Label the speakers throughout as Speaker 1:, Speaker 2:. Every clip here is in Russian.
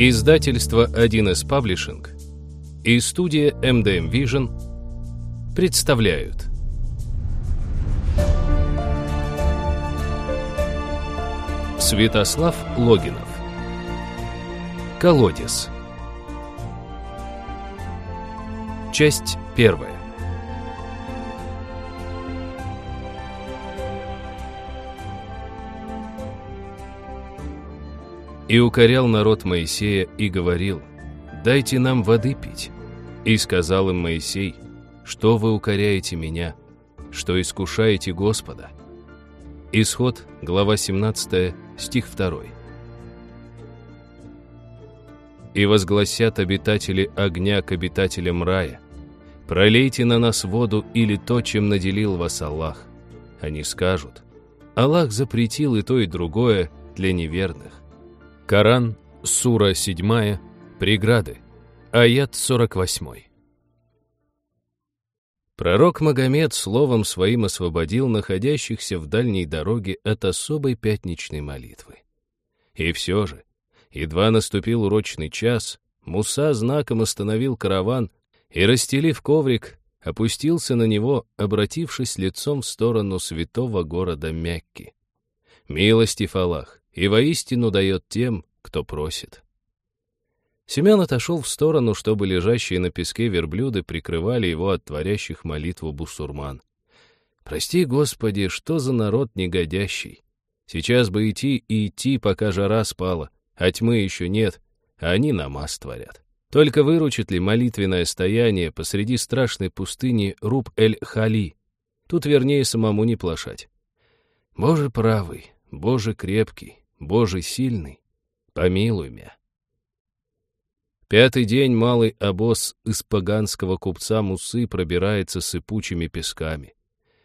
Speaker 1: Издательство 1С Паблишинг и студия MDM Vision представляют. Святослав Логинов. Колодец Часть первая И укорял народ Моисея и говорил, «Дайте нам воды пить». И сказал им Моисей, «Что вы укоряете меня? Что искушаете Господа?» Исход, глава 17, стих 2. «И возгласят обитатели огня к обитателям рая, «Пролейте на нас воду или то, чем наделил вас Аллах». Они скажут, «Аллах запретил и то, и другое для неверных». Коран, сура 7, преграды, аят 48. Пророк Магомед словом своим освободил находящихся в дальней дороге от особой пятничной молитвы. И все же, едва наступил урочный час, Муса знаком остановил караван и, расстелив коврик, опустился на него, обратившись лицом в сторону святого города Мякки. Милости Аллах, и воистину дает тем, кто просит. Семен отошел в сторону, чтобы лежащие на песке верблюды прикрывали его от творящих молитву бусурман. «Прости, Господи, что за народ негодящий! Сейчас бы идти и идти, пока жара спала, а тьмы еще нет, а они намаз творят. Только выручит ли молитвенное стояние посреди страшной пустыни Руб-эль-Хали? Тут вернее самому не плашать. Боже правый, Боже крепкий, Боже сильный, помилуй меня. Пятый день малый обоз из паганского купца Мусы пробирается сыпучими песками.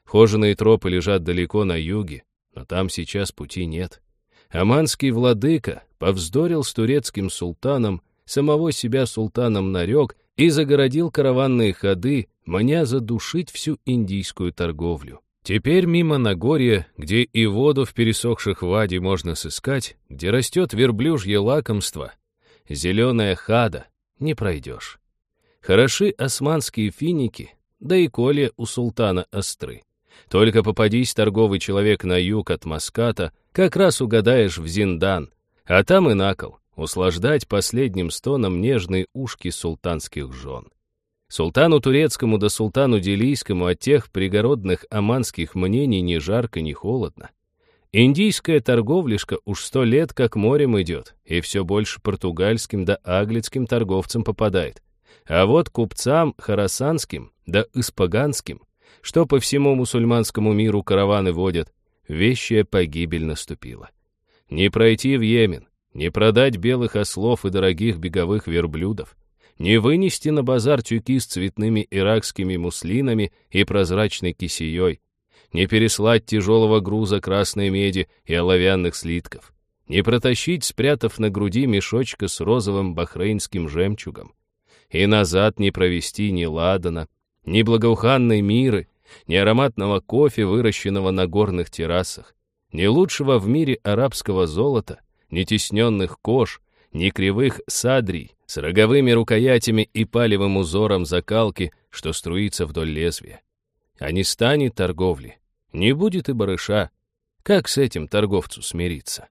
Speaker 1: Хоженые тропы лежат далеко на юге, но там сейчас пути нет. Аманский владыка повздорил с турецким султаном, самого себя султаном нарек и загородил караванные ходы, маня задушить всю индийскую торговлю. Теперь мимо Нагорья, где и воду в пересохших ваде можно сыскать, где растет верблюжье лакомство, зеленая хада, не пройдешь. Хороши османские финики, да и коле у султана остры. Только попадись торговый человек на юг от Маската, как раз угадаешь в Зиндан, а там и накол, услаждать последним стоном нежные ушки султанских жен. Султану турецкому да султану делийскому от тех пригородных аманских мнений ни жарко, ни холодно. Индийская торговлишка уж сто лет как морем идет, и все больше португальским да аглицким торговцам попадает. А вот купцам харасанским да испаганским, что по всему мусульманскому миру караваны водят, вещая погибель наступила. Не пройти в Йемен, не продать белых ослов и дорогих беговых верблюдов, не вынести на базар тюки с цветными иракскими муслинами и прозрачной кисеей, не переслать тяжелого груза красной меди и оловянных слитков, не протащить, спрятав на груди мешочка с розовым бахрейнским жемчугом, и назад не провести ни ладана, ни благоуханной миры, ни ароматного кофе, выращенного на горных террасах, ни лучшего в мире арабского золота, ни тесненных кож, ни кривых садрий с роговыми рукоятями и палевым узором закалки, что струится вдоль лезвия. А не станет торговли, не будет и барыша. Как с этим торговцу смириться?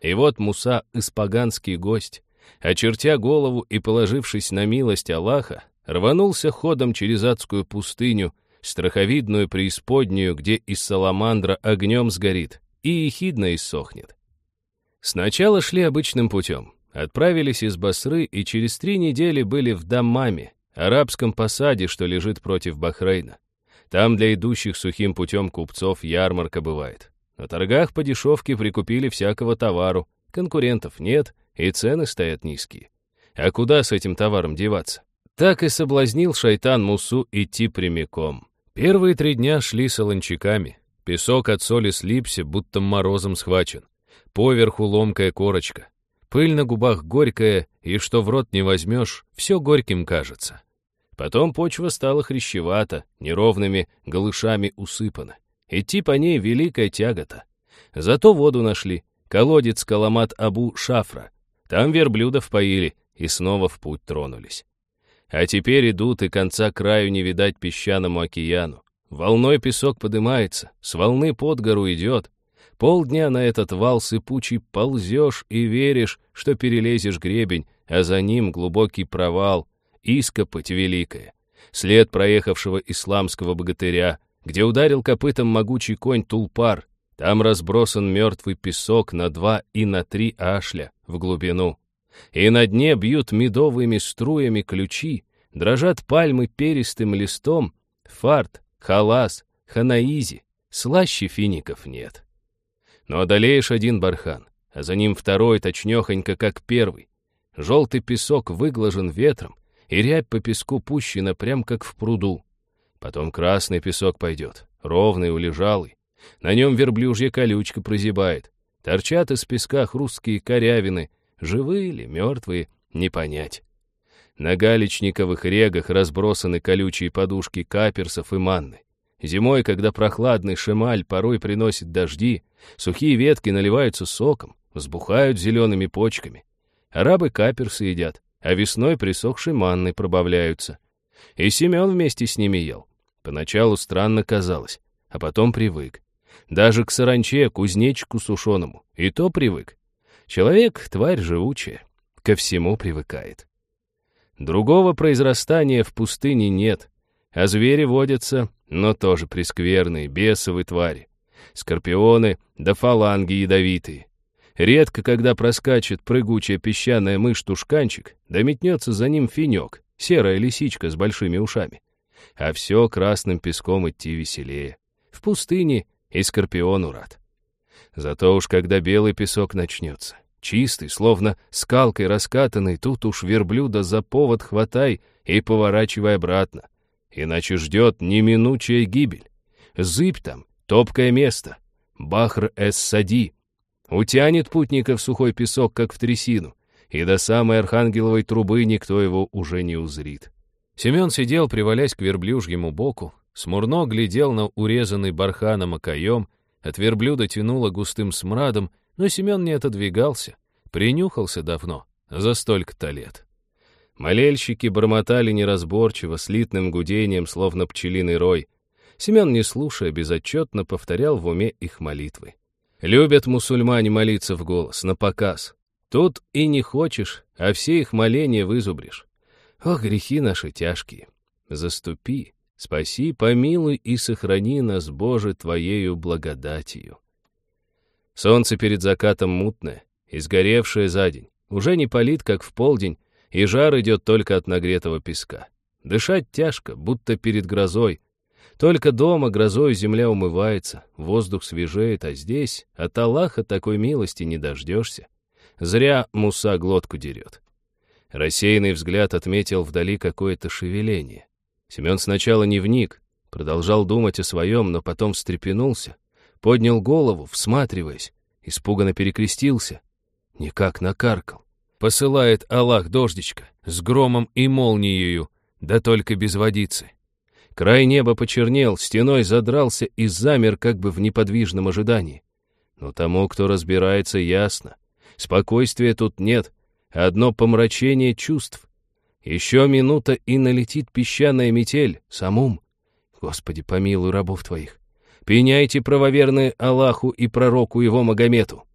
Speaker 1: И вот Муса, испаганский гость, очертя голову и положившись на милость Аллаха, рванулся ходом через адскую пустыню, страховидную преисподнюю, где из саламандра огнем сгорит и ехидно иссохнет. Сначала шли обычным путем, Отправились из Басры и через три недели были в Даммаме, арабском посаде, что лежит против Бахрейна. Там для идущих сухим путем купцов ярмарка бывает. На торгах по дешевке прикупили всякого товару, конкурентов нет, и цены стоят низкие. А куда с этим товаром деваться? Так и соблазнил шайтан Мусу идти прямиком. Первые три дня шли солончаками. Песок от соли слипся, будто морозом схвачен. Поверху ломкая корочка. Пыль на губах горькая, и что в рот не возьмешь, все горьким кажется. Потом почва стала хрящевата, неровными голышами усыпана. Идти по ней великая тягота. Зато воду нашли, колодец Каламат Абу Шафра. Там верблюдов поили и снова в путь тронулись. А теперь идут, и конца краю не видать песчаному океану. Волной песок подымается, с волны под гору идет. Полдня на этот вал сыпучий ползешь и веришь, что перелезешь гребень, а за ним глубокий провал, ископоть великая. След проехавшего исламского богатыря, где ударил копытом могучий конь Тулпар. Там разбросан мертвый песок на два и на три ашля в глубину. И на дне бьют медовыми струями ключи, дрожат пальмы перистым листом, фарт, халас, ханаизи, слаще фиников нет. Но одолеешь один бархан, а за ним второй точнёхонько, как первый. Желтый песок выглажен ветром, и рябь по песку пущена прям как в пруду. Потом красный песок пойдет, ровный, улежалый. На нем верблюжья колючка прозябает. Торчат из песка хрусткие корявины, живые или мертвые, не понять. На галечниковых регах разбросаны колючие подушки каперсов и манны. Зимой, когда прохладный шемаль порой приносит дожди, сухие ветки наливаются соком, взбухают зелеными почками. Арабы каперсы едят, а весной присохшей манной пробавляются. И Семен вместе с ними ел. Поначалу странно казалось, а потом привык. Даже к саранче, кузнечику сушеному, и то привык. Человек — тварь живучая, ко всему привыкает. Другого произрастания в пустыне нет, а звери водятся, но тоже прескверные, бесовые твари. Скорпионы да фаланги ядовитые. Редко, когда проскачет прыгучая песчаная мышь-тушканчик, да метнется за ним финек, серая лисичка с большими ушами. А все красным песком идти веселее. В пустыне и скорпиону рад. Зато уж когда белый песок начнется, чистый, словно скалкой раскатанный, тут уж верблюда за повод хватай и поворачивай обратно. Иначе ждет неминучая гибель. Зыбь там, топкое место. Бахр-эс-Сади. Утянет путника в сухой песок, как в трясину, и до самой архангеловой трубы никто его уже не узрит. Семен сидел, привалясь к верблюжьему боку, смурно глядел на урезанный барханом окоем, от верблюда тянуло густым смрадом, но Семен не отодвигался, принюхался давно, за столько-то лет. Молельщики бормотали неразборчиво, слитным гудением, словно пчелиный рой. Семен, не слушая, безотчетно повторял в уме их молитвы. Любят мусульмане молиться в голос, на показ. Тут и не хочешь, а все их моления вызубришь. Ох, грехи наши тяжкие. Заступи, спаси, помилуй и сохрани нас, Боже, Твоею благодатью. Солнце перед закатом мутное, изгоревшее за день. Уже не палит, как в полдень, и жар идет только от нагретого песка. Дышать тяжко, будто перед грозой, только дома грозой земля умывается, воздух свежеет, а здесь от Аллаха такой милости не дождешься. Зря Муса глотку дерет. Рассеянный взгляд отметил вдали какое-то шевеление. Семен сначала не вник, продолжал думать о своем, но потом встрепенулся, поднял голову, всматриваясь, испуганно перекрестился. Никак накаркал. Посылает Аллах дождичка с громом и молнией, да только без водицы. Край неба почернел, стеной задрался и замер как бы в неподвижном ожидании. Но тому, кто разбирается, ясно. Спокойствия тут нет, одно помрачение чувств. Еще минута, и налетит песчаная метель, самум. Господи, помилуй рабов твоих. Пеняйте правоверные Аллаху и пророку его Магомету.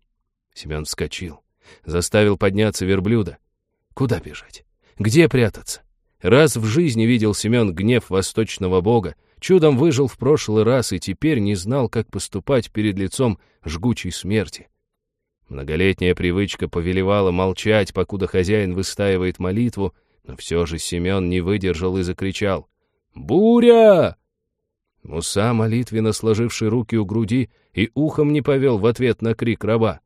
Speaker 1: Семен вскочил, заставил подняться верблюда. Куда бежать? Где прятаться? Раз в жизни видел Семен гнев восточного бога, чудом выжил в прошлый раз и теперь не знал, как поступать перед лицом жгучей смерти. Многолетняя привычка повелевала молчать, покуда хозяин выстаивает молитву, но все же Семен не выдержал и закричал «Буря!». Муса, молитвенно сложивший руки у груди, и ухом не повел в ответ на крик раба.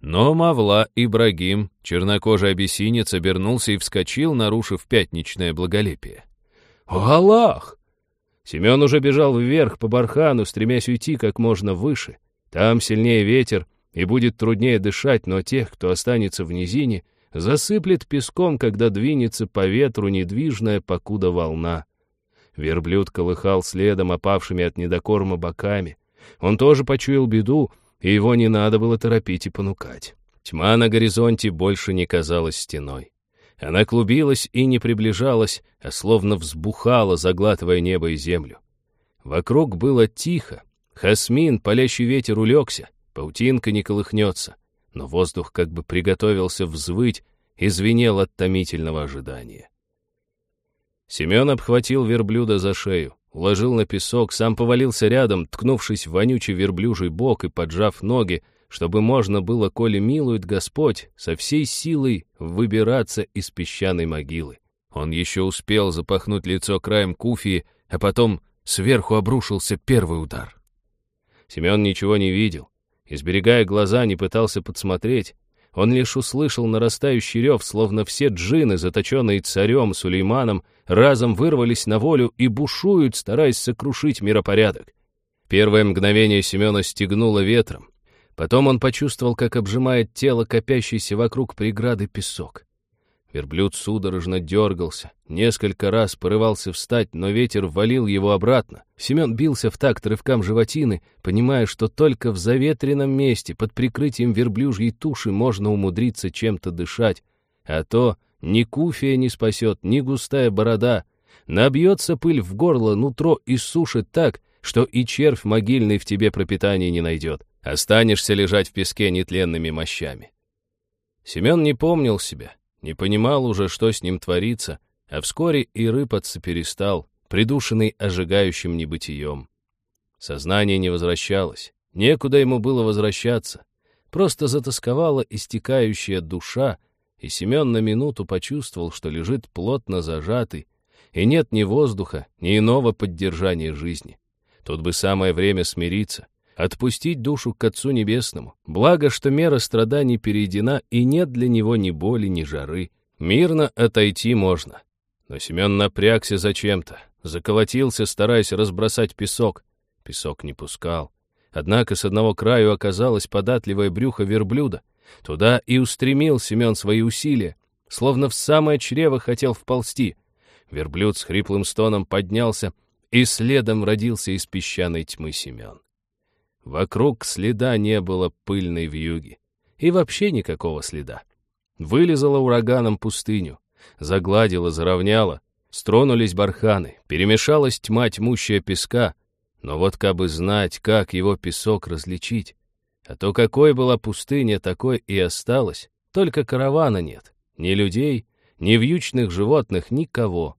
Speaker 1: Но Мавла Ибрагим, чернокожий обессинец, обернулся и вскочил, нарушив пятничное благолепие. «О, Аллах!» Семен уже бежал вверх по бархану, стремясь уйти как можно выше. Там сильнее ветер, и будет труднее дышать, но тех, кто останется в низине, засыплет песком, когда двинется по ветру недвижная покуда волна. Верблюд колыхал следом опавшими от недокорма боками. Он тоже почуял беду, и его не надо было торопить и понукать. Тьма на горизонте больше не казалась стеной. Она клубилась и не приближалась, а словно взбухала, заглатывая небо и землю. Вокруг было тихо. Хасмин, палящий ветер, улегся, паутинка не колыхнется, но воздух как бы приготовился взвыть и звенел от томительного ожидания. Семен обхватил верблюда за шею, уложил на песок, сам повалился рядом, ткнувшись в вонючий верблюжий бок и поджав ноги, чтобы можно было, коли милует Господь, со всей силой выбираться из песчаной могилы. Он еще успел запахнуть лицо краем куфии, а потом сверху обрушился первый удар. Семен ничего не видел, изберегая глаза, не пытался подсмотреть. Он лишь услышал нарастающий рев, словно все джины, заточенные царем Сулейманом, разом вырвались на волю и бушуют, стараясь сокрушить миропорядок. Первое мгновение Семена стегнуло ветром, Потом он почувствовал, как обжимает тело копящийся вокруг преграды песок. Верблюд судорожно дергался, несколько раз порывался встать, но ветер валил его обратно. Семен бился в такт рывкам животины, понимая, что только в заветренном месте, под прикрытием верблюжьей туши, можно умудриться чем-то дышать. А то ни куфия не спасет, ни густая борода. Набьется пыль в горло, нутро и сушит так, что и червь могильный в тебе пропитание не найдет. Останешься лежать в песке нетленными мощами. Семен не помнил себя, не понимал уже, что с ним творится, а вскоре и рыпаться перестал, придушенный ожигающим небытием. Сознание не возвращалось, некуда ему было возвращаться, просто затасковала истекающая душа, и Семен на минуту почувствовал, что лежит плотно зажатый, и нет ни воздуха, ни иного поддержания жизни. Тут бы самое время смириться, отпустить душу к Отцу Небесному. Благо, что мера страданий перейдена, и нет для него ни боли, ни жары. Мирно отойти можно. Но Семен напрягся зачем-то, заколотился, стараясь разбросать песок. Песок не пускал. Однако с одного краю оказалось податливое брюхо верблюда. Туда и устремил Семен свои усилия, словно в самое чрево хотел вползти. Верблюд с хриплым стоном поднялся, и следом родился из песчаной тьмы Семен. Вокруг следа не было пыльной вьюги. И вообще никакого следа. Вылезала ураганом пустыню, загладила, заровняла, стронулись барханы, перемешалась тьма тьмущая песка, но вот кабы знать, как его песок различить. А то какой была пустыня, такой и осталась, только каравана нет, ни людей, ни вьючных животных, никого.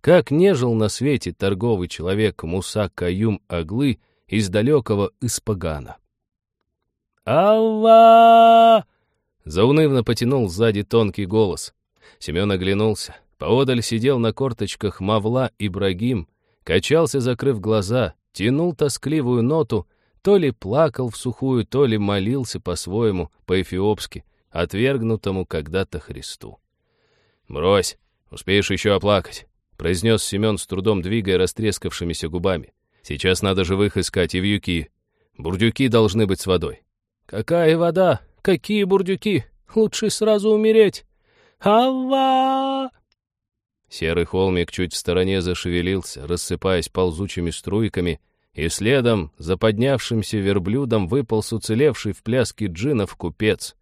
Speaker 1: Как не жил на свете торговый человек Муса Каюм Аглы — из далекого Испагана. «Алла!» — заунывно потянул сзади тонкий голос. Семен оглянулся. Поодаль сидел на корточках Мавла Ибрагим, качался, закрыв глаза, тянул тоскливую ноту, то ли плакал в сухую, то ли молился по-своему, по-эфиопски, отвергнутому когда-то Христу. «Брось, успеешь еще оплакать», — произнес Семен с трудом, двигая растрескавшимися губами. Сейчас надо живых искать и вьюки. Бурдюки должны быть с водой. Какая вода? Какие бурдюки? Лучше сразу умереть. Ава! Серый холмик чуть в стороне зашевелился, рассыпаясь ползучими струйками, и следом за поднявшимся верблюдом выполз уцелевший в пляске джинов купец.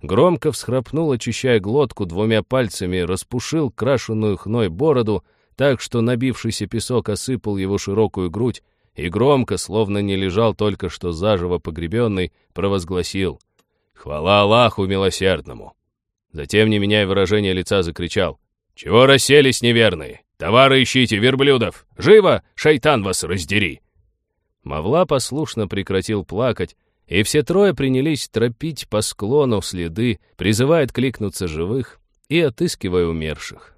Speaker 1: Громко всхрапнул, очищая глотку двумя пальцами, распушил крашеную хной бороду, так что набившийся песок осыпал его широкую грудь, и громко, словно не лежал только что заживо погребенный, провозгласил «Хвала Аллаху милосердному!» Затем, не меняя выражения лица, закричал «Чего расселись неверные? Товары ищите, верблюдов! Живо, шайтан вас раздери!» Мавла послушно прекратил плакать, и все трое принялись тропить по склону следы, призывая откликнуться живых и отыскивая умерших.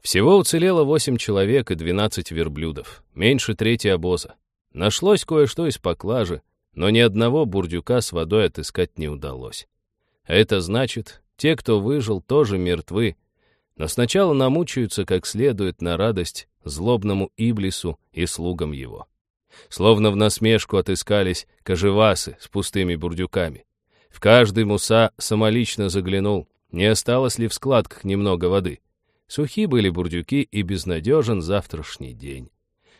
Speaker 1: Всего уцелело восемь человек и двенадцать верблюдов, меньше трети обоза. Нашлось кое-что из поклажи, но ни одного бурдюка с водой отыскать не удалось. Это значит, те, кто выжил, тоже мертвы, но сначала намучаются как следует на радость злобному Иблису и слугам его. Словно в насмешку отыскались кожевасы с пустыми бурдюками. В каждый муса самолично заглянул, не осталось ли в складках немного воды — Сухи были бурдюки и безнадежен завтрашний день.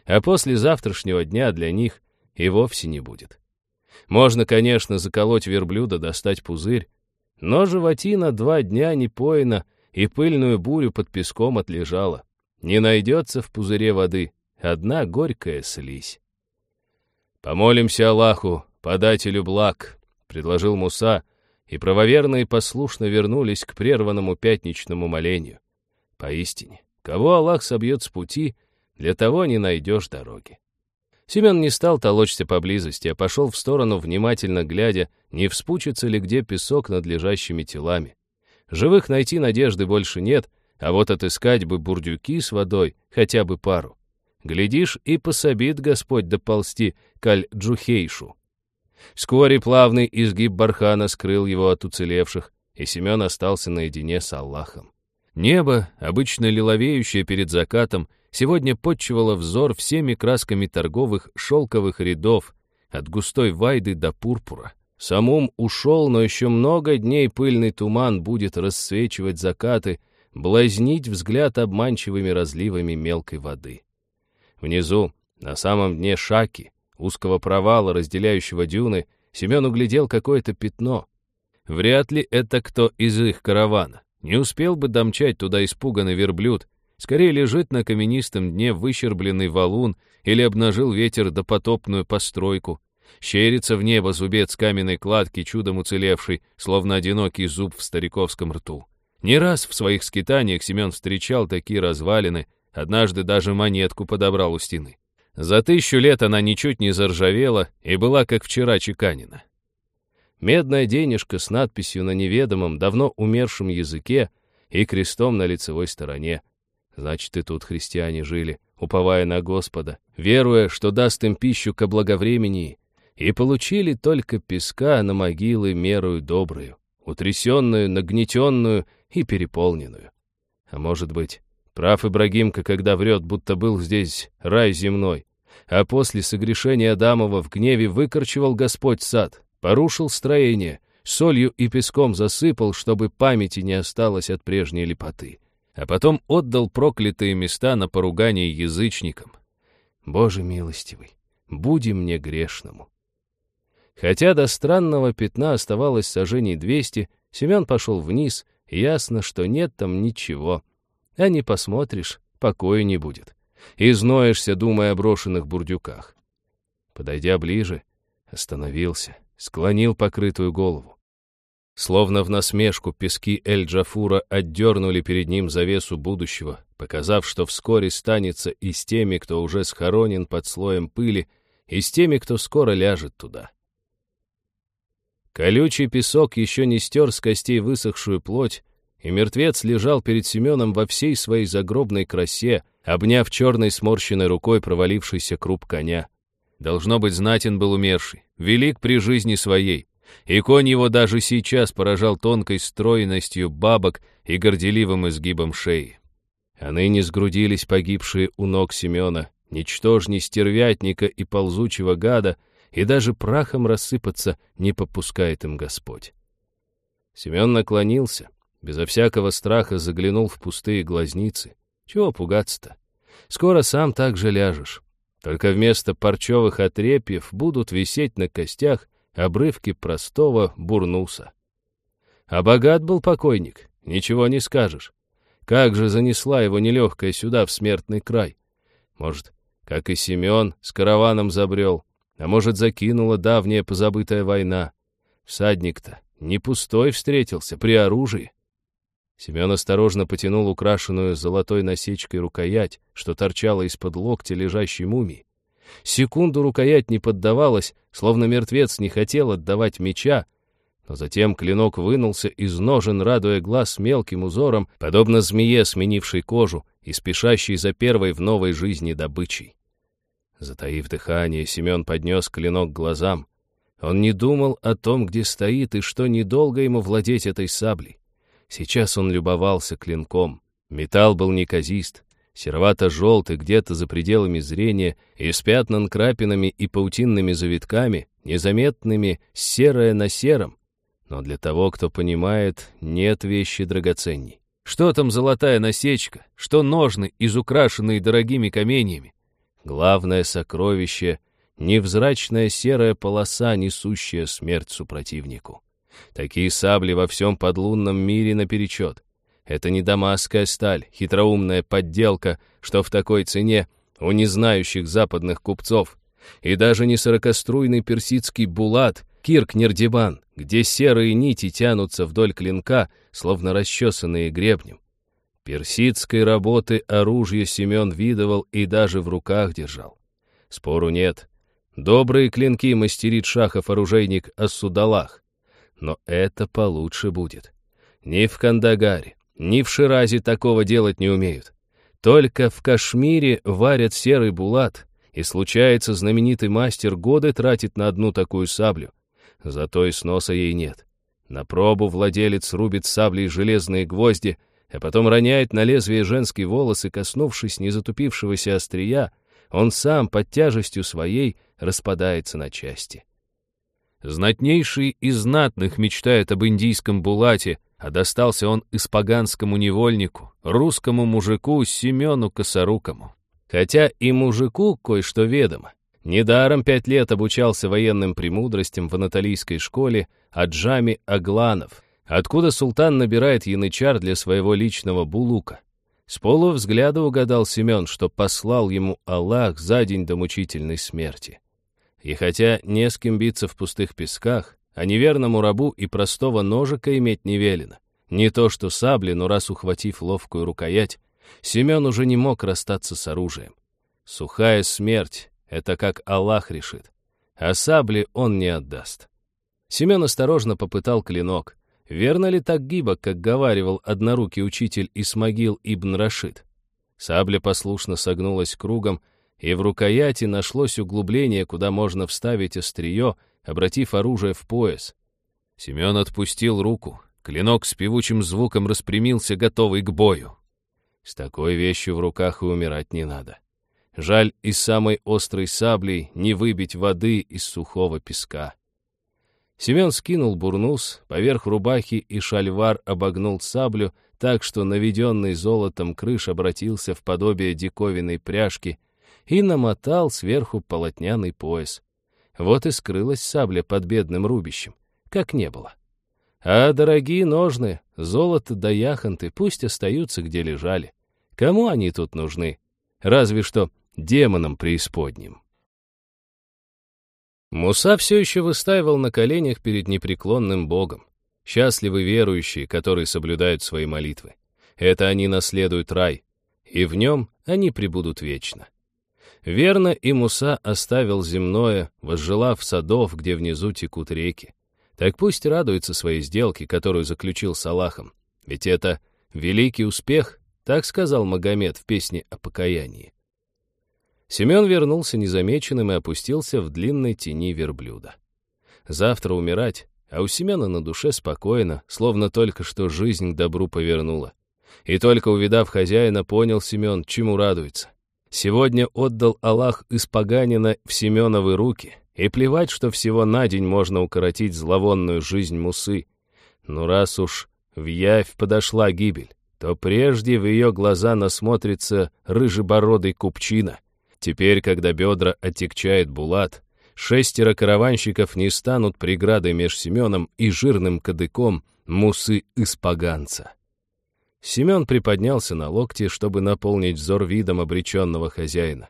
Speaker 1: А после завтрашнего дня для них и вовсе не будет. Можно, конечно, заколоть верблюда, достать пузырь, но животина два дня не поина и пыльную бурю под песком отлежала. Не найдется в пузыре воды, одна горькая слизь. «Помолимся Аллаху, подателю благ», — предложил Муса, и правоверные послушно вернулись к прерванному пятничному молению. Поистине, кого Аллах собьет с пути, для того не найдешь дороги. Семен не стал толочься поблизости, а пошел в сторону, внимательно глядя, не вспучится ли где песок над лежащими телами. Живых найти надежды больше нет, а вот отыскать бы бурдюки с водой, хотя бы пару. Глядишь, и пособит Господь доползти каль Джухейшу. Вскоре плавный изгиб бархана скрыл его от уцелевших, и Семен остался наедине с Аллахом. Небо, обычно лиловеющее перед закатом, сегодня подчивало взор всеми красками торговых шелковых рядов, от густой вайды до пурпура. Самум ушел, но еще много дней пыльный туман будет рассвечивать закаты, блазнить взгляд обманчивыми разливами мелкой воды. Внизу, на самом дне шаки, узкого провала, разделяющего дюны, Семен углядел какое-то пятно. Вряд ли это кто из их каравана. Не успел бы домчать туда испуганный верблюд, скорее лежит на каменистом дне выщербленный валун или обнажил ветер допотопную постройку. Щерится в небо зубец каменной кладки, чудом уцелевший, словно одинокий зуб в стариковском рту. Не раз в своих скитаниях Семен встречал такие развалины, однажды даже монетку подобрал у стены. За тысячу лет она ничуть не заржавела и была, как вчера, чеканена. Медная денежка с надписью на неведомом, давно умершем языке и крестом на лицевой стороне. Значит, и тут христиане жили, уповая на Господа, веруя, что даст им пищу ко благовремени, и получили только песка на могилы мерую добрую, утрясенную, нагнетенную и переполненную. А может быть, прав Ибрагимка, когда врет, будто был здесь рай земной, а после согрешения Адамова в гневе выкорчевал Господь сад, порушил строение, солью и песком засыпал, чтобы памяти не осталось от прежней лепоты, а потом отдал проклятые места на поругание язычникам. Боже милостивый, буди мне грешному. Хотя до странного пятна оставалось сажений двести, Семен пошел вниз, ясно, что нет там ничего. А не посмотришь, покоя не будет и зноешься, думая о брошенных бурдюках. Подойдя ближе, остановился, склонил покрытую голову. Словно в насмешку пески Эль-Джафура отдернули перед ним завесу будущего, показав, что вскоре станется и с теми, кто уже схоронен под слоем пыли, и с теми, кто скоро ляжет туда. Колючий песок еще не стер с костей высохшую плоть, и мертвец лежал перед Семеном во всей своей загробной красе, обняв черной сморщенной рукой провалившийся круп коня. Должно быть, знатен был умерший, велик при жизни своей, и конь его даже сейчас поражал тонкой стройностью бабок и горделивым изгибом шеи. А ныне сгрудились погибшие у ног Семена, ничтожней стервятника и ползучего гада, и даже прахом рассыпаться не попускает им Господь. Семен наклонился, безо всякого страха заглянул в пустые глазницы. Чего пугаться-то? Скоро сам так же ляжешь. Только вместо парчевых отрепьев будут висеть на костях обрывки простого бурнуса. А богат был покойник, ничего не скажешь. Как же занесла его нелегкая сюда, в смертный край? Может, как и Семен, с караваном забрел, а может, закинула давняя позабытая война. Всадник-то не пустой встретился, при оружии. Семен осторожно потянул украшенную золотой насечкой рукоять, что торчала из-под локтя лежащей мумии. Секунду рукоять не поддавалась, словно мертвец не хотел отдавать меча, но затем клинок вынулся из ножен, радуя глаз мелким узором, подобно змее, сменившей кожу и спешащей за первой в новой жизни добычей. Затаив дыхание, Семен поднес клинок к глазам. Он не думал о том, где стоит, и что недолго ему владеть этой саблей. Сейчас он любовался клинком. Металл был неказист, серовато-желтый где-то за пределами зрения, испятнан крапинами и паутинными завитками, незаметными серое на сером. Но для того, кто понимает, нет вещи драгоценней. Что там золотая насечка? Что ножны, изукрашенные дорогими каменьями? Главное сокровище — невзрачная серая полоса, несущая смерть супротивнику. Такие сабли во всем подлунном мире наперечет. Это не дамасская сталь, хитроумная подделка, что в такой цене у незнающих западных купцов, и даже не сорокоструйный персидский булат, кирк-нердебан, где серые нити тянутся вдоль клинка, словно расчесанные гребнем. Персидской работы оружие Семен видывал и даже в руках держал. Спору нет. Добрые клинки мастерит шахов-оружейник Ассудалах. Но это получше будет. Ни в Кандагаре, ни в Ширазе такого делать не умеют. Только в Кашмире варят серый булат, и случается знаменитый мастер годы тратит на одну такую саблю. Зато и сноса ей нет. На пробу владелец рубит саблей железные гвозди, а потом роняет на лезвие женские волосы, коснувшись незатупившегося острия, он сам под тяжестью своей распадается на части. Знатнейший из знатных мечтает об индийском булате, а достался он испаганскому невольнику, русскому мужику Семену Косорукому. Хотя и мужику кое-что ведомо. Недаром пять лет обучался военным премудростям в анатолийской школе Аджами Агланов, откуда султан набирает янычар для своего личного булука. С полувзгляда угадал Семен, что послал ему Аллах за день до мучительной смерти. И хотя не с кем биться в пустых песках, а неверному рабу и простого ножика иметь не велено. Не то что сабли, но раз ухватив ловкую рукоять, Семен уже не мог расстаться с оружием. Сухая смерть — это как Аллах решит, а сабли он не отдаст. Семен осторожно попытал клинок. Верно ли так гибок, как говаривал однорукий учитель Исмагил ибн Рашид? Сабля послушно согнулась кругом, и в рукояти нашлось углубление, куда можно вставить острие, обратив оружие в пояс. Семен отпустил руку. Клинок с певучим звуком распрямился, готовый к бою. С такой вещью в руках и умирать не надо. Жаль, из самой острой саблей не выбить воды из сухого песка. Семен скинул бурнус, поверх рубахи и шальвар обогнул саблю, так что наведенный золотом крыш обратился в подобие диковинной пряжки и намотал сверху полотняный пояс. Вот и скрылась сабля под бедным рубищем, как не было. А дорогие ножны, золото да яхонты пусть остаются, где лежали. Кому они тут нужны? Разве что демонам преисподним. Муса все еще выстаивал на коленях перед непреклонным Богом. Счастливы верующие, которые соблюдают свои молитвы. Это они наследуют рай, и в нем они пребудут вечно. Верно, и Муса оставил земное, возжелав садов, где внизу текут реки. Так пусть радуется своей сделке, которую заключил с Аллахом. Ведь это великий успех, так сказал Магомед в песне о покаянии. Семен вернулся незамеченным и опустился в длинной тени верблюда. Завтра умирать, а у Семена на душе спокойно, словно только что жизнь к добру повернула. И только увидав хозяина, понял Семен, чему радуется. Сегодня отдал Аллах испоганина в Семеновы руки, и плевать, что всего на день можно укоротить зловонную жизнь Мусы. Но раз уж в явь подошла гибель, то прежде в ее глаза насмотрится рыжебородый купчина — Теперь, когда бедра отягчает Булат, шестеро караванщиков не станут преградой меж Семеном и жирным кадыком мусы испоганца. Семен приподнялся на локте, чтобы наполнить взор видом обреченного хозяина.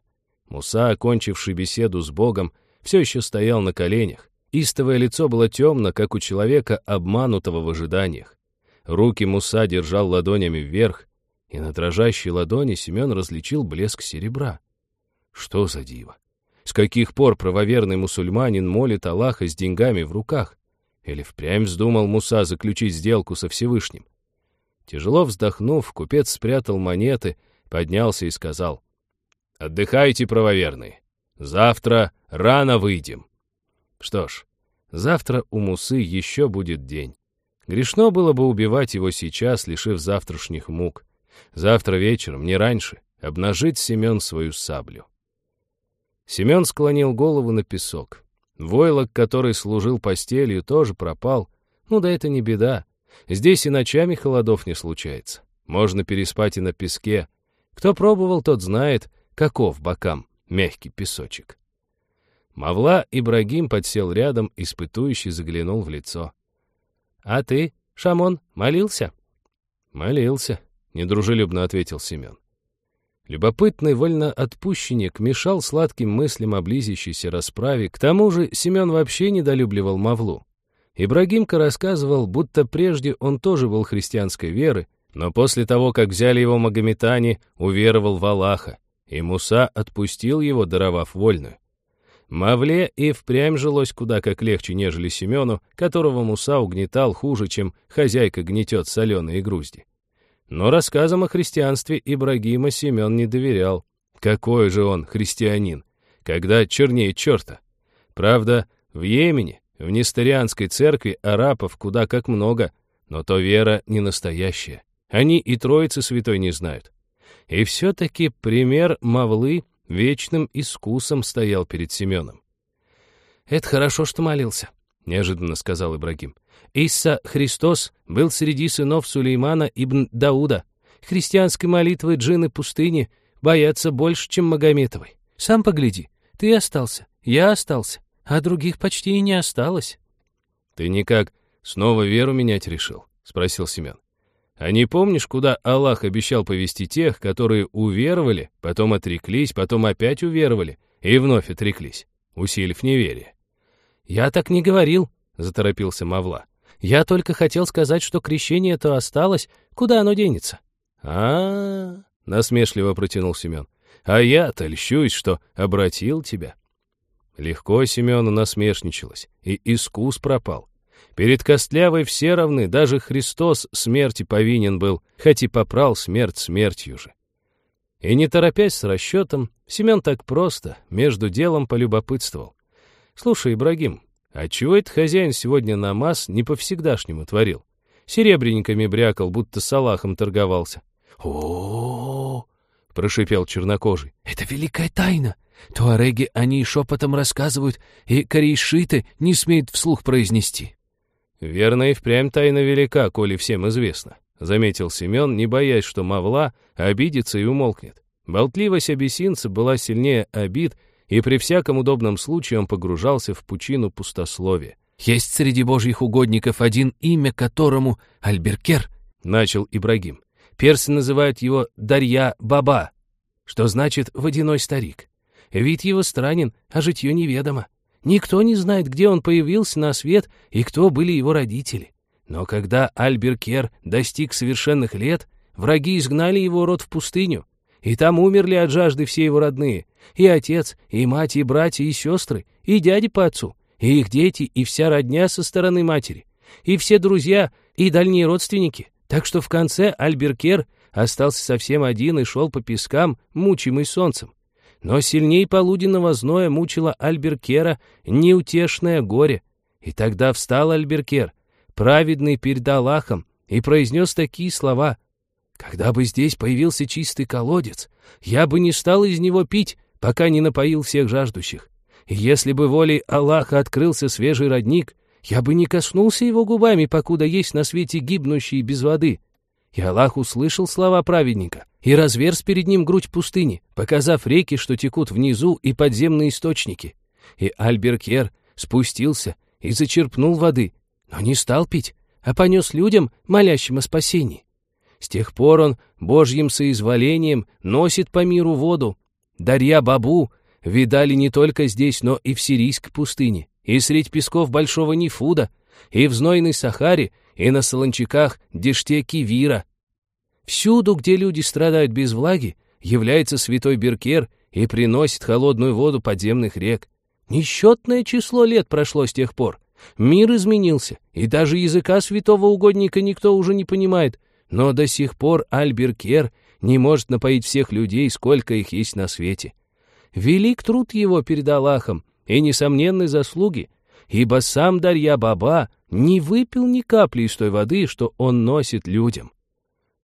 Speaker 1: Муса, окончивший беседу с Богом, все еще стоял на коленях. Истовое лицо было темно, как у человека, обманутого в ожиданиях. Руки Муса держал ладонями вверх, и на дрожащей ладони Семен различил блеск серебра. Что за диво? С каких пор правоверный мусульманин молит Аллаха с деньгами в руках? Или впрямь вздумал Муса заключить сделку со Всевышним? Тяжело вздохнув, купец спрятал монеты, поднялся и сказал, «Отдыхайте, правоверные. Завтра рано выйдем». Что ж, завтра у Мусы еще будет день. Грешно было бы убивать его сейчас, лишив завтрашних мук. Завтра вечером, не раньше, обнажит Семен свою саблю. Семен склонил голову на песок. Войлок, который служил постелью, тоже пропал. Ну да это не беда. Здесь и ночами холодов не случается. Можно переспать и на песке. Кто пробовал, тот знает, каков бокам мягкий песочек. Мавла Ибрагим подсел рядом, испытующий заглянул в лицо. «А ты, Шамон, молился?» «Молился», — недружелюбно ответил Семен. Любопытный вольноотпущенник мешал сладким мыслям о близящейся расправе. К тому же Семен вообще недолюбливал Мавлу. Ибрагимка рассказывал, будто прежде он тоже был христианской веры, но после того, как взяли его магометане, уверовал в Аллаха, и Муса отпустил его, даровав вольную. Мавле и впрямь жилось куда как легче, нежели Семену, которого Муса угнетал хуже, чем хозяйка гнетет соленые грузди. Но рассказам о христианстве Ибрагима Семен не доверял. Какой же он христианин, когда чернее черта. Правда, в Йемене, в Несторианской церкви арапов куда как много, но то вера не настоящая. Они и Троицы Святой не знают. И все-таки пример Мавлы вечным искусом стоял перед Семеном. «Это хорошо, что молился», — неожиданно сказал Ибрагим. «Исса Христос был среди сынов Сулеймана ибн Дауда. Христианской молитвы джины пустыни боятся больше, чем Магометовой. Сам погляди, ты остался, я остался, а других почти и не осталось». «Ты никак снова веру менять решил?» — спросил Семен. А не помнишь, куда Аллах обещал повести тех, которые уверовали, потом отреклись, потом опять уверовали и вновь отреклись, усилив неверие?
Speaker 2: «Я так не говорил», — заторопился Мавла. «Я только хотел сказать, что крещение-то осталось. Куда оно денется?»
Speaker 1: а, насмешливо протянул Семен. «А я-то льщусь, что обратил тебя». Легко Семену насмешничалось, и искус пропал. Перед Костлявой все равны, даже Христос смерти повинен был, хоть и попрал смерть смертью же. И не торопясь с расчетом, Семен так просто, между делом полюбопытствовал. «Слушай, Ибрагим, а чего этот хозяин сегодня намаз не по-всегдашнему творил? Серебряниками брякал, будто с Аллахом торговался».
Speaker 2: «О-о-о!» — прошипел чернокожий. «Это великая тайна! Туареги они шепотом рассказывают, и корейшиты не смеют вслух произнести».
Speaker 1: «Верно, и впрямь тайна велика, коли всем известно», — заметил Семен, не боясь, что Мавла обидится и умолкнет. Болтливость абиссинца была сильнее обид, и при всяком удобном случае он погружался в пучину пустословия.
Speaker 2: «Есть среди божьих угодников один имя, которому Альберкер», — начал Ибрагим. «Персы называют его Дарья Баба, что значит «водяной старик». Вид его странен, а житье неведомо. Никто не знает, где он появился на свет и кто были его родители. Но когда Альберкер достиг совершенных лет, враги изгнали его род в пустыню, и там умерли от жажды все его родные, и отец, и мать, и братья, и сестры, и дяди по отцу, и их дети, и вся родня со стороны матери, и все друзья, и дальние родственники. Так что в конце Альберкер остался совсем один и шел по пескам, мучимый солнцем. Но сильней полуденного зноя мучила Альберкера неутешное горе. И тогда встал Альберкер, праведный перед Аллахом, и произнес такие слова. «Когда бы здесь появился чистый колодец, я бы не стал из него пить, пока не напоил всех жаждущих. Если бы волей Аллаха открылся свежий родник, я бы не коснулся его губами, покуда есть на свете гибнущие без воды. И Аллах услышал слова праведника и разверз перед ним грудь пустыни, показав реки, что текут внизу, и подземные источники. И Альберкер спустился и зачерпнул воды, но не стал пить, а понес людям, молящим о спасении. С тех пор он божьим соизволением носит по миру воду. Дарья Бабу видали не только здесь, но и в сирийской пустыне, и средь песков Большого Нефуда, и в знойной Сахаре, и на солончаках Деште Кивира. Всюду, где люди страдают без влаги, является святой Беркер и приносит холодную воду подземных рек. Несчетное число лет прошло с тех пор. Мир изменился, и даже языка святого угодника никто уже не понимает, но до сих пор Альберкер не может напоить всех людей, сколько их есть на свете. Велик труд его перед Аллахом и несомненные заслуги, ибо сам Дарья Баба не выпил ни капли из той воды, что он носит людям.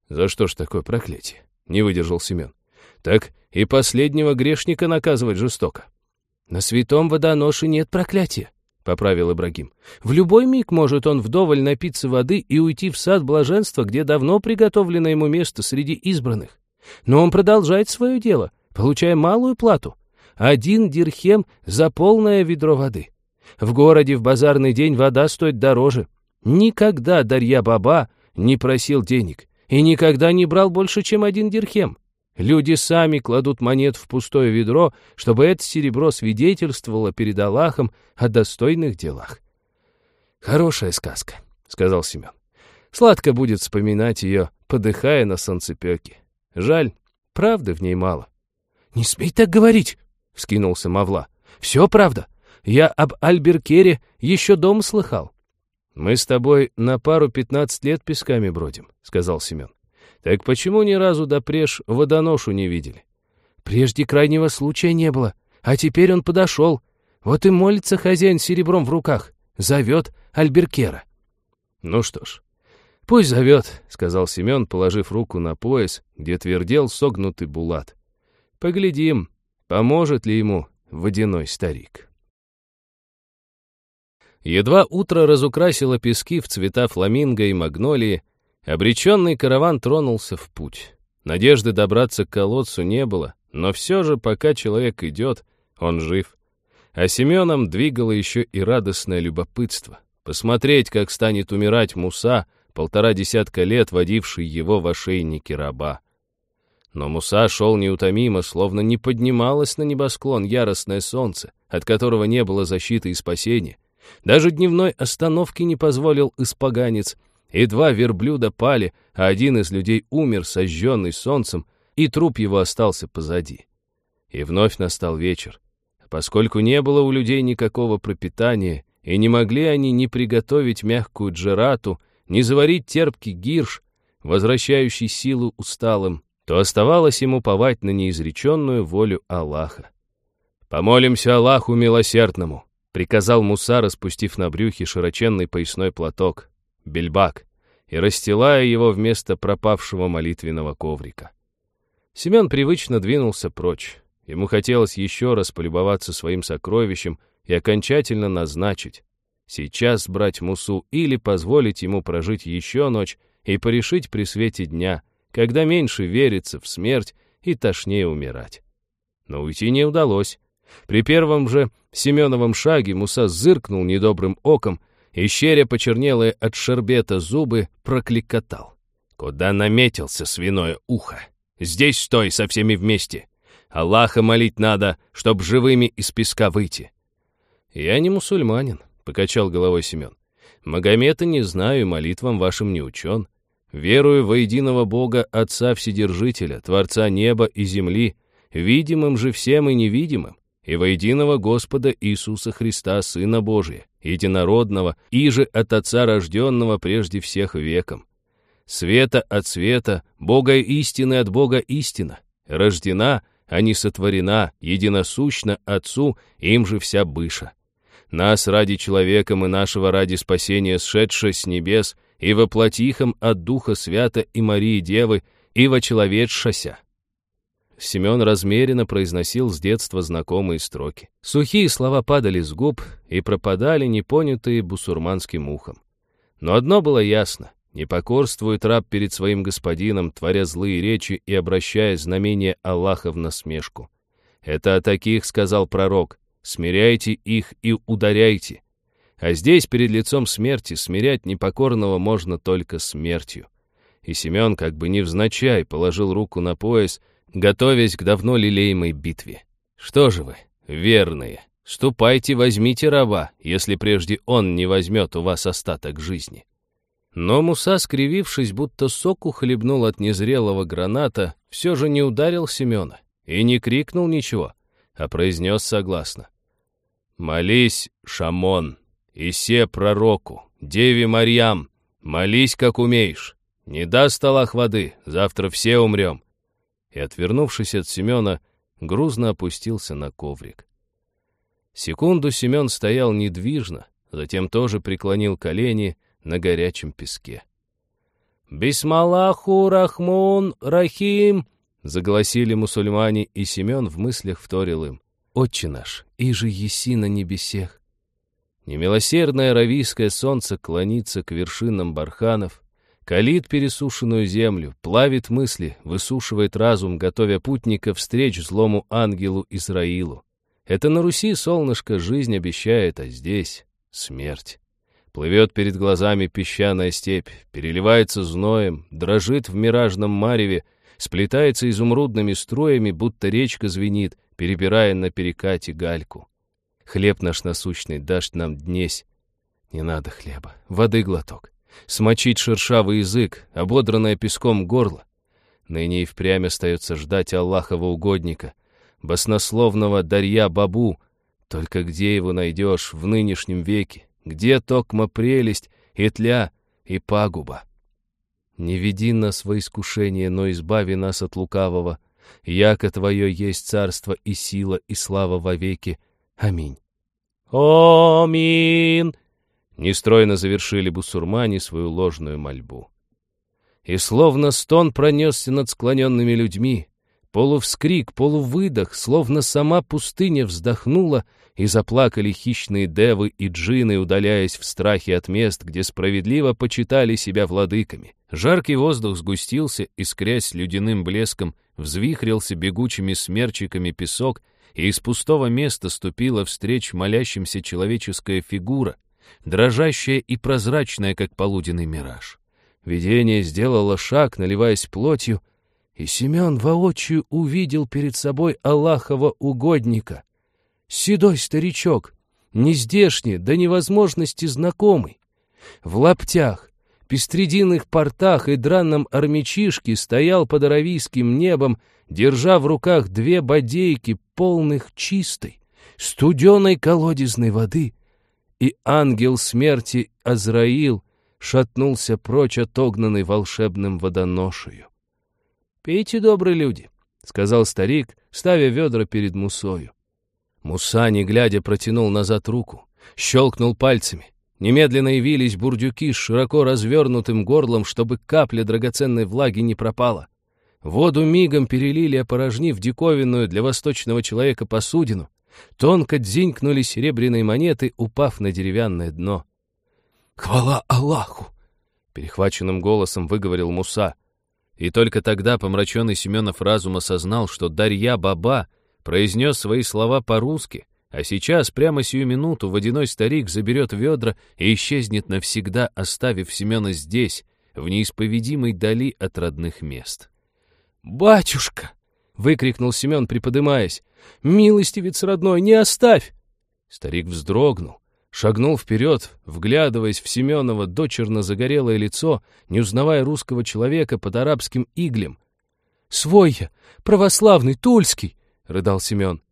Speaker 1: «За что ж такое проклятие?» — не выдержал Семен. «Так и последнего грешника наказывать жестоко».
Speaker 2: «На святом водоноше нет проклятия», — поправил Ибрагим. «В любой миг может он вдоволь напиться воды и уйти в сад блаженства, где давно приготовлено ему место среди избранных. Но он продолжает свое дело, получая малую плату. один дирхем за полное ведро воды. В городе в базарный день вода стоит дороже. Никогда Дарья Баба не просил денег и никогда не брал больше, чем один дирхем. Люди сами кладут монет в пустое ведро, чтобы это серебро свидетельствовало перед Аллахом о достойных делах. «Хорошая сказка», — сказал Семен. «Сладко будет вспоминать ее, подыхая на солнцепеке. Жаль, правды в ней мало». «Не смей так говорить!» — вскинулся Мавла. «Все правда. Я об Альберкере еще дом слыхал».
Speaker 1: «Мы с тобой на пару пятнадцать лет песками бродим», — сказал Семен. «Так почему ни разу допреж водоношу не видели?»
Speaker 2: «Прежде крайнего случая не было, а теперь он подошел. Вот и молится хозяин серебром в руках, зовет Альберкера».
Speaker 1: «Ну что ж, пусть зовет», — сказал Семен, положив руку на пояс, где твердел согнутый булат. «Поглядим, поможет ли ему водяной старик». Едва утро разукрасило пески в цвета фламинго и магнолии, обреченный караван тронулся в путь. Надежды добраться к колодцу не было, но все же, пока человек идет, он жив. А Семеном двигало еще и радостное любопытство. Посмотреть, как станет умирать Муса, полтора десятка лет водивший его в ошейнике раба. Но Муса шел неутомимо, словно не поднималось на небосклон яростное солнце, от которого не было защиты и спасения, даже дневной остановки не позволил испоганец, и два верблюда пали, а один из людей умер, сожженный солнцем, и труп его остался позади. И вновь настал вечер. Поскольку не было у людей никакого пропитания, и не могли они ни приготовить мягкую джерату, ни заварить терпкий гирш, возвращающий силу усталым, то оставалось ему повать на неизреченную волю Аллаха. «Помолимся Аллаху милосердному», приказал Муса, распустив на брюхе широченный поясной платок, бельбак, и расстилая его вместо пропавшего молитвенного коврика. Семен привычно двинулся прочь. Ему хотелось еще раз полюбоваться своим сокровищем и окончательно назначить. Сейчас брать Мусу или позволить ему прожить еще ночь и порешить при свете дня, когда меньше верится в смерть и тошнее умирать. Но уйти не удалось. При первом же Семеновом шаге Муса зыркнул недобрым оком, и щеря почернелые от шербета зубы прокликотал. «Куда наметился свиное ухо? Здесь стой со всеми вместе. Аллаха молить надо, чтоб живыми из песка выйти». «Я не мусульманин», — покачал головой Семен. «Магомета не знаю и молитвам вашим не учен. Верую во единого Бога, Отца Вседержителя, Творца неба и земли, видимым же всем и невидимым, и во единого Господа Иисуса Христа, Сына Божия, единородного, и же от Отца рожденного прежде всех веком. Света от света, Бога истины от Бога истина, рождена, а не сотворена, единосущно Отцу, им же вся быша. Нас ради человеком и нашего ради спасения сшедшая с небес, и воплотихом от Духа Свята и Марии Девы, и вочеловечшася Семен размеренно произносил с детства знакомые строки. Сухие слова падали с губ и пропадали, непонятые бусурманским ухом. Но одно было ясно. Не покорствует раб перед своим господином, творя злые речи и обращая знамение Аллаха в насмешку. «Это о таких, — сказал пророк, — смиряйте их и ударяйте. А здесь, перед лицом смерти, смирять непокорного можно только смертью». И Семен, как бы невзначай, положил руку на пояс — готовясь к давно лелеемой битве. Что же вы, верные, ступайте, возьмите раба, если прежде он не возьмет у вас остаток жизни. Но Муса, скривившись, будто соку хлебнул от незрелого граната, все же не ударил Семена и не крикнул ничего, а произнес согласно. «Молись, Шамон, и се пророку, Деве Марьям, молись, как умеешь. Не даст Аллах воды, завтра все умрем и, отвернувшись от Семена, грузно опустился на коврик. Секунду Семен стоял недвижно, затем тоже преклонил колени на горячем песке. «Бисмаллаху Рахмун Рахим!» — загласили мусульмане, и Семен в мыслях вторил им. «Отче наш, и же еси на небесех!» Немилосердное равийское солнце клонится к вершинам барханов, калит пересушенную землю, плавит мысли, высушивает разум, готовя путника встреч злому ангелу Израилу. Это на Руси солнышко жизнь обещает, а здесь — смерть. Плывет перед глазами песчаная степь, переливается зноем, дрожит в миражном мареве, сплетается изумрудными строями, будто речка звенит, перебирая на перекате гальку. Хлеб наш насущный дашь нам днесь. Не надо хлеба, воды глоток. Смочить шершавый язык, ободранное песком горло. Ныне и впрямь остается ждать Аллахова угодника, баснословного Дарья Бабу. Только где его найдешь в нынешнем веке? Где токма прелесть, и тля, и пагуба? Не веди нас во искушение, но избави нас от лукавого. Яко Твое есть царство и сила и слава вовеки. Аминь. Аминь! Нестройно завершили бусурмане свою ложную мольбу. И словно стон пронесся над склоненными людьми, полувскрик, полувыдох, словно сама пустыня вздохнула, и заплакали хищные девы и джины, удаляясь в страхе от мест, где справедливо почитали себя владыками. Жаркий воздух сгустился, искрясь ледяным блеском, взвихрился бегучими смерчиками песок, и из пустого места ступила встреч молящимся человеческая фигура, дрожащая и прозрачная, как полуденный мираж. Видение сделало шаг, наливаясь плотью, и Семен воочию увидел перед собой Аллахова угодника. Седой старичок, нездешний, до невозможности знакомый. В лаптях, пестрединных портах и дранном армячишке стоял под аравийским небом, держа в руках две бодейки, полных чистой, студеной колодезной воды, и ангел смерти Азраил шатнулся прочь отогнанный волшебным водоношею. «Пейте, добрые люди», — сказал старик, ставя ведра перед Мусою. Муса, не глядя, протянул назад руку, щелкнул пальцами. Немедленно явились бурдюки с широко развернутым горлом, чтобы капля драгоценной влаги не пропала. Воду мигом перелили, опорожнив диковинную для восточного человека посудину. Тонко дзинькнули серебряные монеты, упав на деревянное дно. «Хвала Аллаху!» — перехваченным голосом выговорил Муса. И только тогда помраченный Семенов разум осознал, что Дарья Баба произнес свои слова по-русски, а сейчас, прямо сию минуту, водяной старик заберет ведра и исчезнет навсегда, оставив Семена здесь, в неисповедимой дали от родных мест. «Батюшка!» — выкрикнул Семен, приподымаясь. «Милостивец родной, не оставь!» Старик вздрогнул, шагнул вперед, вглядываясь в Семенова дочерно загорелое лицо, не узнавая русского человека под арабским иглем. «Свой я, православный, тульский!» — рыдал Семен.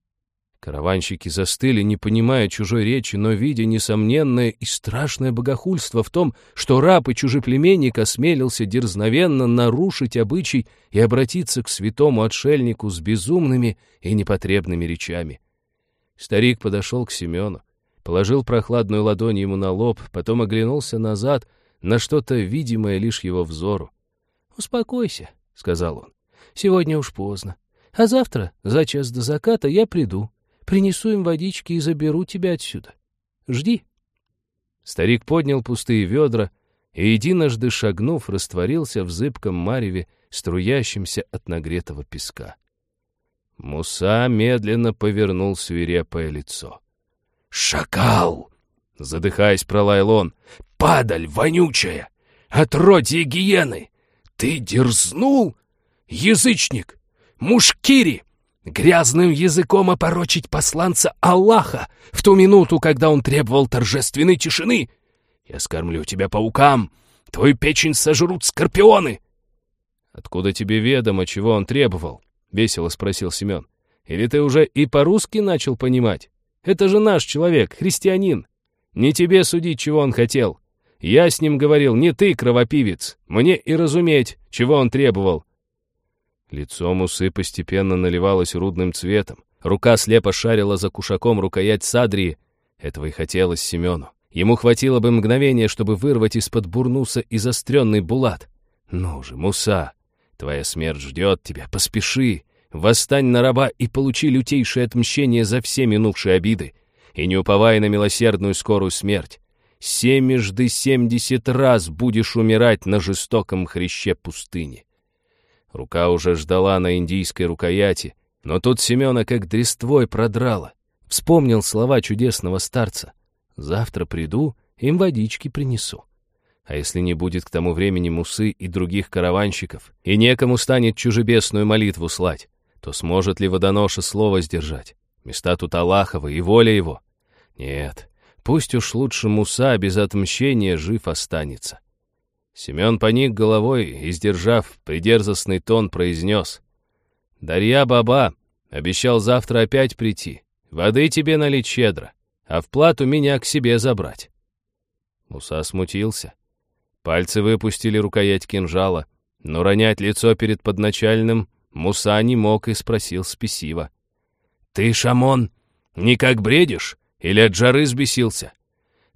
Speaker 1: Караванщики застыли, не понимая чужой речи, но видя несомненное и страшное богохульство в том, что раб и чужеплеменник осмелился дерзновенно нарушить обычай и обратиться к святому отшельнику с безумными и непотребными речами. Старик подошел к Семену, положил прохладную ладонь ему на лоб, потом оглянулся назад на что-то видимое лишь его взору. «Успокойся», — сказал он, — «сегодня уж поздно, а завтра, за час до заката, я приду». Принесу им водички и заберу тебя отсюда. Жди». Старик поднял пустые ведра и, единожды шагнув, растворился в зыбком мареве, струящемся от нагретого песка. Муса медленно повернул свирепое лицо. «Шакал!» — задыхаясь, пролаял он. «Падаль вонючая! Отродье гиены! Ты дерзнул? Язычник! Мушкири! Грязным языком опорочить посланца Аллаха в ту минуту, когда он требовал торжественной тишины. Я скормлю тебя паукам, твою печень сожрут скорпионы. — Откуда тебе ведомо, чего он требовал? — весело спросил Семен. — Или ты уже и по-русски начал понимать? Это же наш человек, христианин. Не тебе судить, чего он хотел. Я с ним говорил, не ты, кровопивец. Мне и разуметь, чего он требовал. Лицо Мусы постепенно наливалось рудным цветом. Рука слепо шарила за кушаком рукоять Садрии. Этого и хотелось Семену. Ему хватило бы мгновения, чтобы вырвать из-под бурнуса и заостренный булат. «Ну же, Муса, твоя смерть ждет тебя, поспеши, восстань на раба и получи лютейшее отмщение за все минувшие обиды, и не уповай на милосердную скорую смерть. семежды семьдесят раз будешь умирать на жестоком хряще пустыни. Рука уже ждала на индийской рукояти, но тут Семена как дрествой продрала. Вспомнил слова чудесного старца. «Завтра приду, им водички принесу». А если не будет к тому времени Мусы и других караванщиков, и некому станет чужебесную молитву слать, то сможет ли водоноша слово сдержать? Места тут Аллахова и воля его. Нет, пусть уж лучше Муса без отмщения жив останется. Семен поник головой и, сдержав придерзостный тон, произнес. «Дарья Баба обещал завтра опять прийти, воды тебе налить щедро, а в плату меня к себе забрать». Муса смутился. Пальцы выпустили рукоять кинжала, но ронять лицо перед подначальным Муса не мог и спросил спесиво. «Ты, Шамон, никак бредишь или от жары сбесился?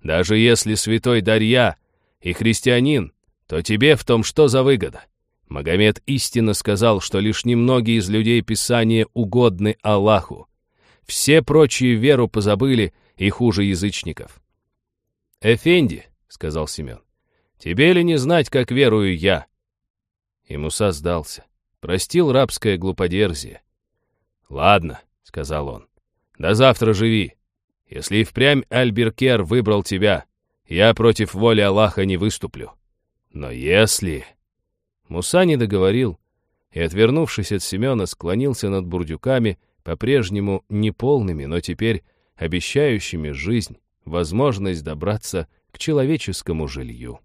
Speaker 1: Даже если святой Дарья и христианин, то тебе в том что за выгода? Магомед истинно сказал, что лишь немногие из людей Писания угодны Аллаху. Все прочие веру позабыли и хуже язычников. «Эфенди», — сказал Семен, — «тебе ли не знать, как верую я?» И Муса сдался, простил рабское глуподерзие. «Ладно», — сказал он. «До завтра живи. Если и впрямь Альберкер выбрал тебя, я против воли Аллаха не выступлю. Но если...» Муса не договорил и, отвернувшись от Семена, склонился над бурдюками, по-прежнему неполными, но теперь обещающими жизнь, возможность добраться к человеческому жилью.